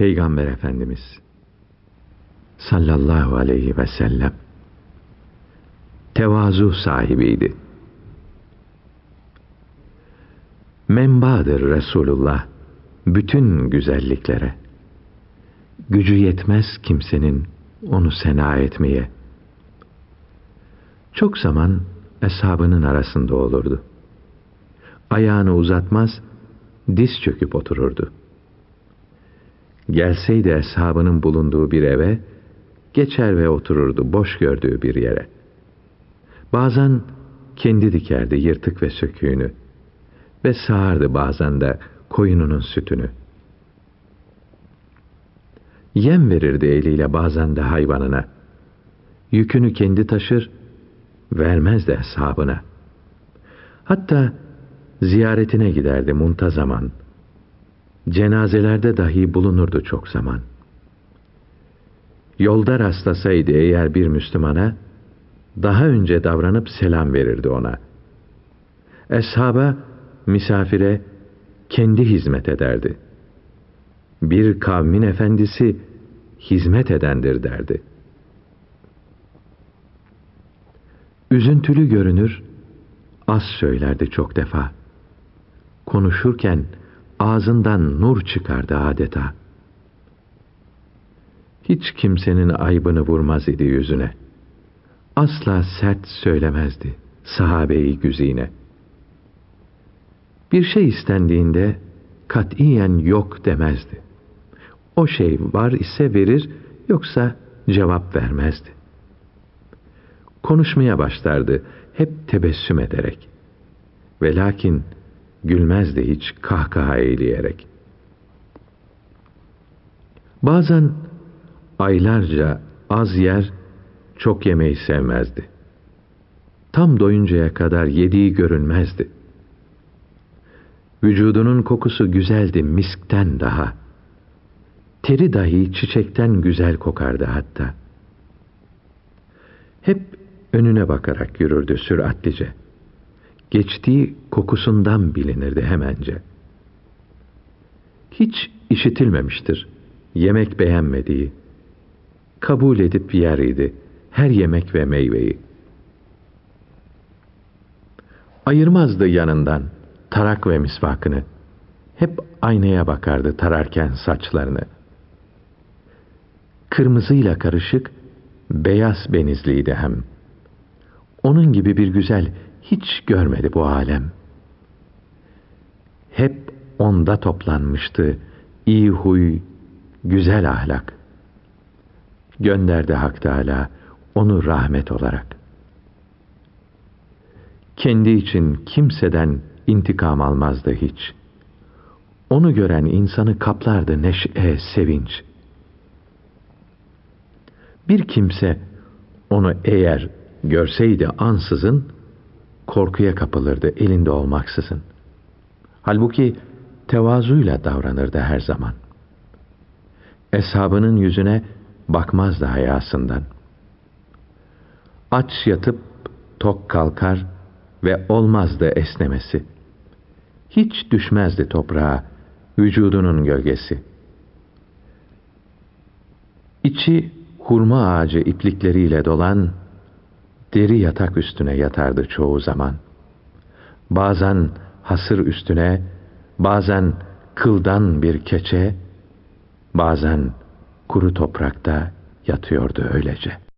Peygamber Efendimiz sallallahu aleyhi ve sellem tevazu sahibiydi. Menbadır Resulullah bütün güzelliklere. Gücü yetmez kimsenin onu sena etmeye. Çok zaman eshabının arasında olurdu. Ayağını uzatmaz, diz çöküp otururdu. Gelseydi eshabının bulunduğu bir eve, geçer ve otururdu boş gördüğü bir yere. Bazen kendi dikerdi yırtık ve söküğünü ve sağardı bazen de koyununun sütünü. Yem verirdi eliyle bazen de hayvanına. Yükünü kendi taşır, vermez de hesabına. Hatta ziyaretine giderdi muntazaman. Cenazelerde dahi bulunurdu çok zaman. Yolda rastlasaydı eğer bir Müslümana, daha önce davranıp selam verirdi ona. Eshaba, misafire kendi hizmet ederdi. Bir kavmin efendisi hizmet edendir derdi. Üzüntülü görünür, az söylerdi çok defa. Konuşurken ağzından nur çıkardı adeta. Hiç kimsenin aybını vurmaz idi yüzüne. Asla sert söylemezdi sahabeyi güzine. Bir şey istendiğinde katiyen yok demezdi. O şey var ise verir, yoksa cevap vermezdi. Konuşmaya başlardı, hep tebessüm ederek. Ve lakin gülmezdi hiç kahkaha eğleyerek. Bazen aylarca az yer, çok yemeği sevmezdi. Tam doyuncaya kadar yediği görünmezdi. Vücudunun kokusu güzeldi miskten daha. Teri dahi çiçekten güzel kokardı hatta. Hep önüne bakarak yürürdü süratlice. Geçtiği kokusundan bilinirdi hemence. Hiç işitilmemiştir yemek beğenmediği. Kabul edip yer idi her yemek ve meyveyi. Ayırmazdı yanından tarak ve misvakını. Hep aynaya bakardı tararken saçlarını. Kırmızıyla karışık, beyaz benizliydi hem. Onun gibi bir güzel hiç görmedi bu alem. Hep onda toplanmıştı iyi huy, güzel ahlak. Gönderdi Hak Teâlâ onu rahmet olarak. Kendi için kimseden intikam almazdı hiç. Onu gören insanı kaplardı neşe, sevinç. Bir kimse onu eğer görseydi ansızın, korkuya kapılırdı elinde olmaksızın. Halbuki tevazuyla davranırdı her zaman. Eshabının yüzüne bakmazdı hayasından. Aç yatıp tok kalkar ve olmazdı esnemesi. Hiç düşmezdi toprağa vücudunun gölgesi. İçi hurma ağacı iplikleriyle dolan deri yatak üstüne yatardı çoğu zaman. Bazen hasır üstüne, bazen kıldan bir keçe, bazen kuru toprakta yatıyordu öylece.''